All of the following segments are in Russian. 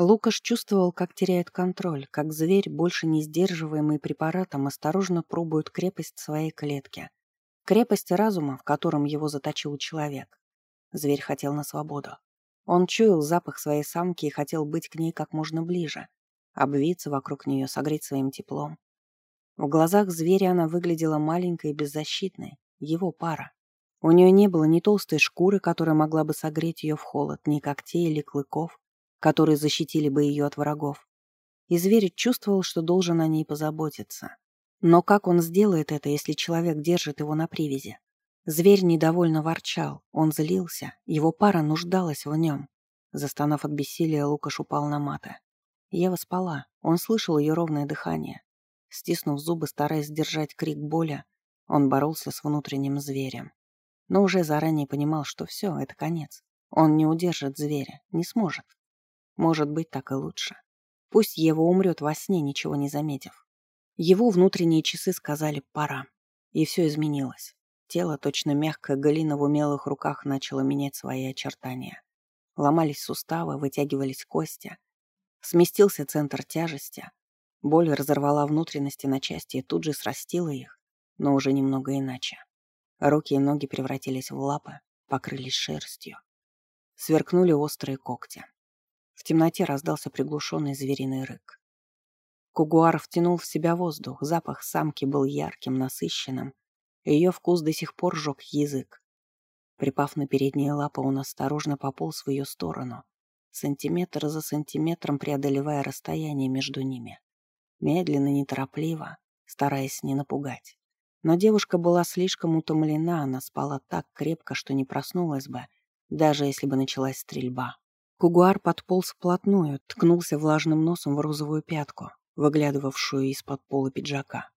Лукаш чувствовал, как теряет контроль, как зверь, больше не сдерживаемый препаратом, осторожно пробует крепость своей клетки. Крепость разума, в котором его заточил человек. Зверь хотел на свободу. Он чуял запах своей самки и хотел быть к ней как можно ближе, обвиться вокруг нее, согреть своим теплом. В глазах зверя она выглядела маленькой и беззащитной, его пара. У нее не было ни толстой шкуры, которая могла бы согреть ее в холод, ни когтей или клыков, которые защитили бы ее от врагов. И зверь чувствовал, что должен о ней позаботиться. Но как он сделает это, если человек держит его на привязи? Зверь недовольно ворчал, он злился, его пара нуждалась в нем. Застонав от бессилия, Лукаш упал на маты. Ева спала, он слышал ее ровное дыхание. Стиснув зубы, стараясь сдержать крик боли, он боролся с внутренним зверем. Но уже заранее понимал, что все, это конец. Он не удержит зверя, не сможет. Может быть, так и лучше. Пусть Ева умрет во сне, ничего не заметив. Его внутренние часы сказали «пора». И все изменилось. Тело, точно мягкая галина в умелых руках, начало менять свои очертания. Ломались суставы, вытягивались кости. Сместился центр тяжести. Боль разорвала внутренности на части и тут же срастила их, но уже немного иначе. Руки и ноги превратились в лапы, покрылись шерстью. Сверкнули острые когти. В темноте раздался приглушенный звериный рык. Кугуар втянул в себя воздух, запах самки был ярким, насыщенным, ее вкус до сих пор жег язык. Припав на передние лапы, он осторожно пополз в ее сторону, сантиметр за сантиметром преодолевая расстояние между ними. Медленно, неторопливо, стараясь не напугать. Но девушка была слишком утомлена, она спала так крепко, что не проснулась бы, даже если бы началась стрельба. Кугуар подполз вплотную, ткнулся влажным носом в розовую пятку, выглядывавшую из-под пола пиджака.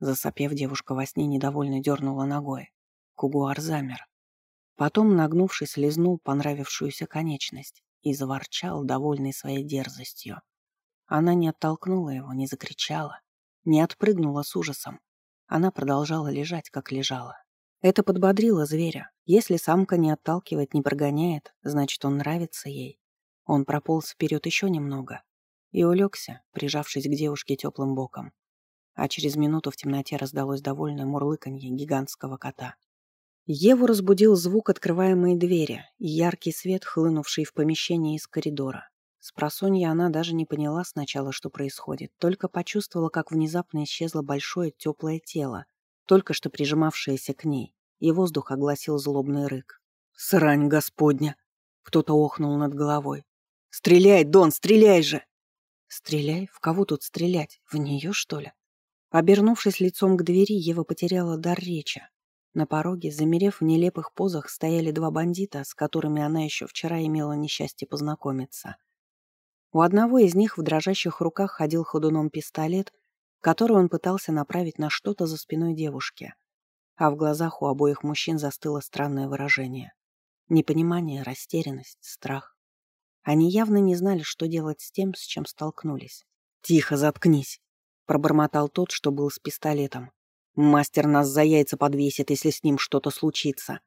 Засопев, девушка во сне недовольно дернула ногой. Кугуар замер. Потом, нагнувшись, лизнул понравившуюся конечность и заворчал, довольный своей дерзостью. Она не оттолкнула его, не закричала, не отпрыгнула с ужасом. Она продолжала лежать, как лежала. Это подбодрило зверя. Если самка не отталкивает, не прогоняет, значит, он нравится ей. Он прополз вперед еще немного и улегся, прижавшись к девушке теплым боком. А через минуту в темноте раздалось довольное мурлыканье гигантского кота. Еву разбудил звук открываемой двери и яркий свет, хлынувший в помещение из коридора. С просонья она даже не поняла сначала, что происходит, только почувствовала, как внезапно исчезло большое теплое тело, только что прижимавшееся к ней, и воздух огласил злобный рык. «Срань господня!» Кто-то охнул над головой. «Стреляй, Дон, стреляй же!» «Стреляй? В кого тут стрелять? В нее, что ли?» Обернувшись лицом к двери, Ева потеряла дар речи. На пороге, замерев в нелепых позах, стояли два бандита, с которыми она еще вчера имела несчастье познакомиться. У одного из них в дрожащих руках ходил ходуном пистолет, который он пытался направить на что-то за спиной девушки. А в глазах у обоих мужчин застыло странное выражение. Непонимание, растерянность, страх. Они явно не знали, что делать с тем, с чем столкнулись. «Тихо, заткнись!» — пробормотал тот, что был с пистолетом. «Мастер нас за яйца подвесит, если с ним что-то случится».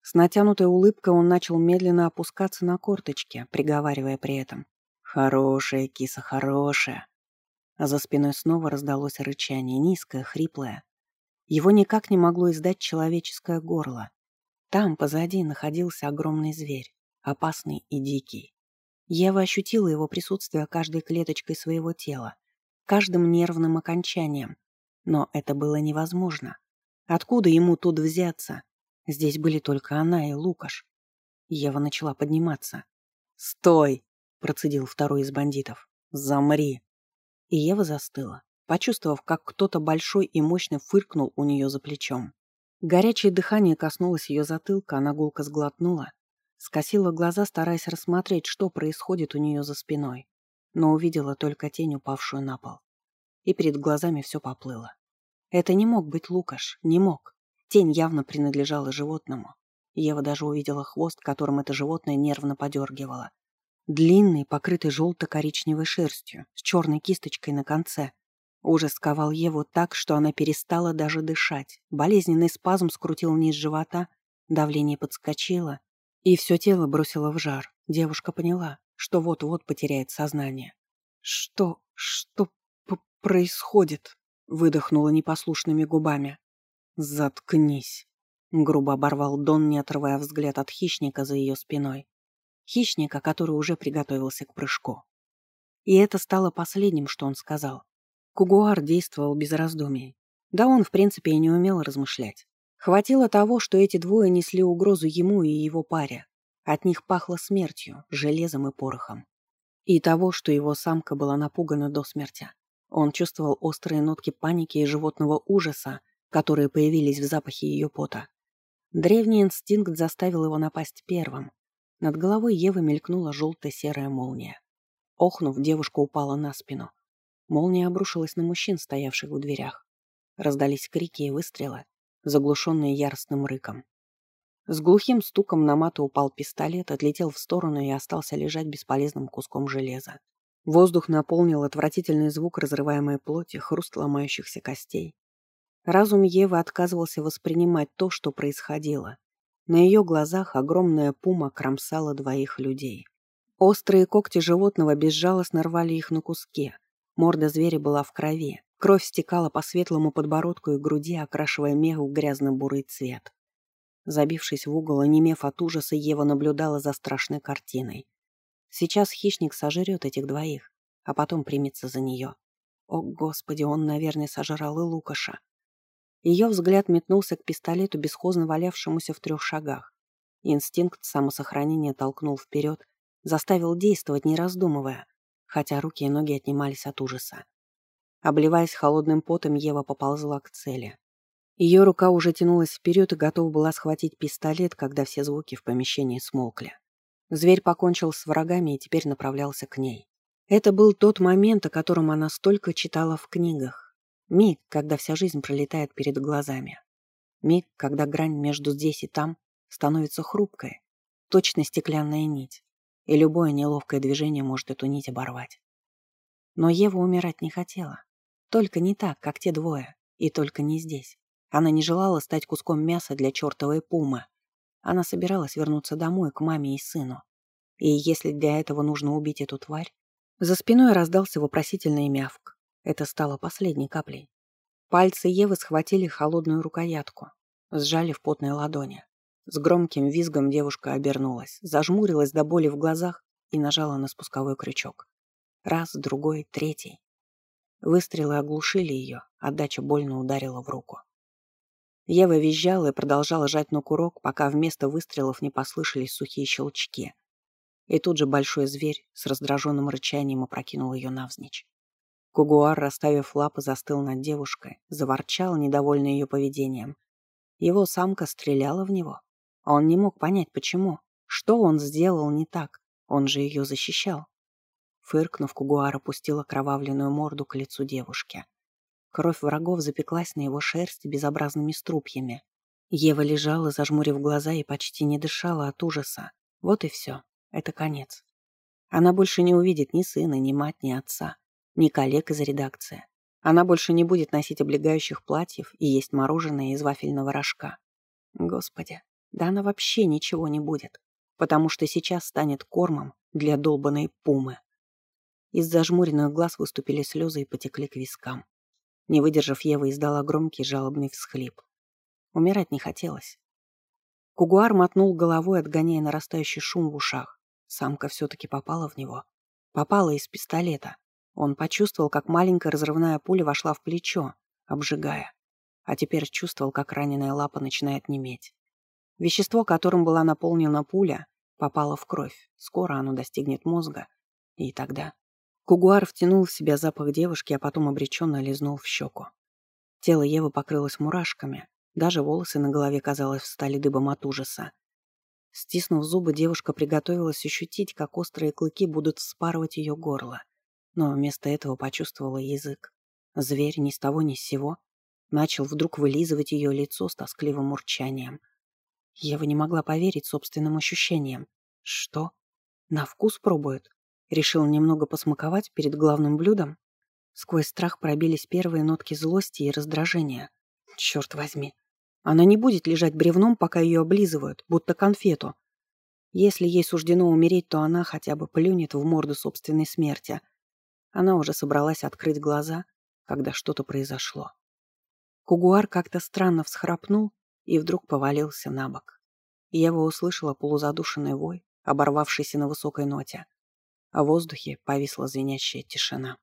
С натянутой улыбкой он начал медленно опускаться на корточки, приговаривая при этом. «Хорошая, киса, хорошая!» А за спиной снова раздалось рычание, низкое, хриплое. Его никак не могло издать человеческое горло. Там, позади, находился огромный зверь, опасный и дикий. Ева ощутила его присутствие каждой клеточкой своего тела, каждым нервным окончанием. Но это было невозможно. Откуда ему тут взяться? Здесь были только она и Лукаш. Ева начала подниматься. «Стой!» процедил второй из бандитов. «Замри!» И Ева застыла, почувствовав, как кто-то большой и мощно фыркнул у нее за плечом. Горячее дыхание коснулось ее затылка, она гулко сглотнула, скосила глаза, стараясь рассмотреть, что происходит у нее за спиной, но увидела только тень, упавшую на пол. И перед глазами все поплыло. Это не мог быть Лукаш, не мог. Тень явно принадлежала животному. Ева даже увидела хвост, которым это животное нервно подергивало. Длинный, покрытый желто-коричневой шерстью, с черной кисточкой на конце. Ужас сковал Еву так, что она перестала даже дышать. Болезненный спазм скрутил низ живота, давление подскочило, и все тело бросило в жар. Девушка поняла, что вот-вот потеряет сознание. «Что... что происходит?» — выдохнула непослушными губами. «Заткнись!» — грубо оборвал Дон, не отрывая взгляд от хищника за ее спиной. Хищника, который уже приготовился к прыжку. И это стало последним, что он сказал. Кугуар действовал без раздумий. Да он, в принципе, и не умел размышлять. Хватило того, что эти двое несли угрозу ему и его паре. От них пахло смертью, железом и порохом. И того, что его самка была напугана до смерти. Он чувствовал острые нотки паники и животного ужаса, которые появились в запахе ее пота. Древний инстинкт заставил его напасть первым. Над головой Евы мелькнула желто-серая молния. Охнув, девушка упала на спину. Молния обрушилась на мужчин, стоявших в дверях. Раздались крики и выстрелы, заглушенные яростным рыком. С глухим стуком на мату упал пистолет, отлетел в сторону и остался лежать бесполезным куском железа. Воздух наполнил отвратительный звук разрываемой плоти, хруст ломающихся костей. Разум Евы отказывался воспринимать то, что происходило. На ее глазах огромная пума кромсала двоих людей. Острые когти животного безжалостно рвали их на куски. Морда зверя была в крови. Кровь стекала по светлому подбородку и груди, окрашивая мех в грязно-бурый цвет. Забившись в угол, онемев от ужаса, Ева наблюдала за страшной картиной. Сейчас хищник сожрет этих двоих, а потом примется за нее. О, Господи, он, наверное, сожрал и Лукаша. Ее взгляд метнулся к пистолету, бесхозно валявшемуся в трех шагах. Инстинкт самосохранения толкнул вперед, Заставил действовать, не раздумывая, хотя руки и ноги отнимались от ужаса. Обливаясь холодным потом, Ева поползла к цели. Ее рука уже тянулась вперед и готова была схватить пистолет, когда все звуки в помещении смолкли. Зверь покончил с врагами и теперь направлялся к ней. Это был тот момент, о котором она столько читала в книгах. Миг, когда вся жизнь пролетает перед глазами. Миг, когда грань между здесь и там становится хрупкой, точно стеклянная нить и любое неловкое движение может эту нить оборвать. Но Ева умирать не хотела. Только не так, как те двое, и только не здесь. Она не желала стать куском мяса для чертовой пумы. Она собиралась вернуться домой, к маме и сыну. И если для этого нужно убить эту тварь... За спиной раздался вопросительный мявк. Это стало последней каплей. Пальцы Евы схватили холодную рукоятку, сжали в потной ладони. С громким визгом девушка обернулась, зажмурилась до боли в глазах и нажала на спусковой крючок. Раз, другой, третий. Выстрелы оглушили ее, отдача больно ударила в руку. Ева визжала и продолжала жать на курок, пока вместо выстрелов не послышались сухие щелчки. И тут же большой зверь с раздраженным рычанием опрокинул ее навзничь. Кугуар, расставив лапы, застыл над девушкой, заворчал, недовольный ее поведением. Его самка стреляла в него. Он не мог понять, почему. Что он сделал не так? Он же ее защищал. Фыркнув, Кугуар опустил окровавленную морду к лицу девушки. Кровь врагов запеклась на его шерсти безобразными струпьями. Ева лежала, зажмурив глаза и почти не дышала от ужаса. Вот и все. Это конец. Она больше не увидит ни сына, ни мать, ни отца, ни коллег из редакции. Она больше не будет носить облегающих платьев и есть мороженое из вафельного рожка. Господи, да она вообще ничего не будет, потому что сейчас станет кормом для долбанной пумы. Из зажмуренных глаз выступили слезы и потекли к вискам. Не выдержав, Ева издала громкий жалобный всхлип. Умирать не хотелось. Кугуар мотнул головой, отгоняя нарастающий шум в ушах. Самка все-таки попала в него. Попала из пистолета. Он почувствовал, как маленькая разрывная пуля вошла в плечо, обжигая. А теперь чувствовал, как раненая лапа начинает неметь. Вещество, которым была наполнена пуля, попало в кровь. Скоро оно достигнет мозга. И тогда... Кугуар втянул в себя запах девушки, а потом обреченно лизнул в щеку. Тело Евы покрылось мурашками. Даже волосы на голове, казалось, встали дыбом от ужаса. Стиснув зубы, девушка приготовилась ощутить, как острые клыки будут вспарывать ее горло. Но вместо этого почувствовала язык. Зверь ни с того ни с сего начал вдруг вылизывать ее лицо с тоскливым урчанием — Ева не могла поверить собственным ощущениям. Что? На вкус пробует? Решил немного посмаковать перед главным блюдом? Сквозь страх пробились первые нотки злости и раздражения. Черт возьми. Она не будет лежать бревном, пока ее облизывают, будто конфету. Если ей суждено умереть, то она хотя бы плюнет в морду собственной смерти. Она уже собралась открыть глаза, когда что-то произошло. Кугуар как-то странно всхрапнул и вдруг повалился на бок. Ева услышала полузадушенный вой, оборвавшийся на высокой ноте. А в воздухе повисла звенящая тишина.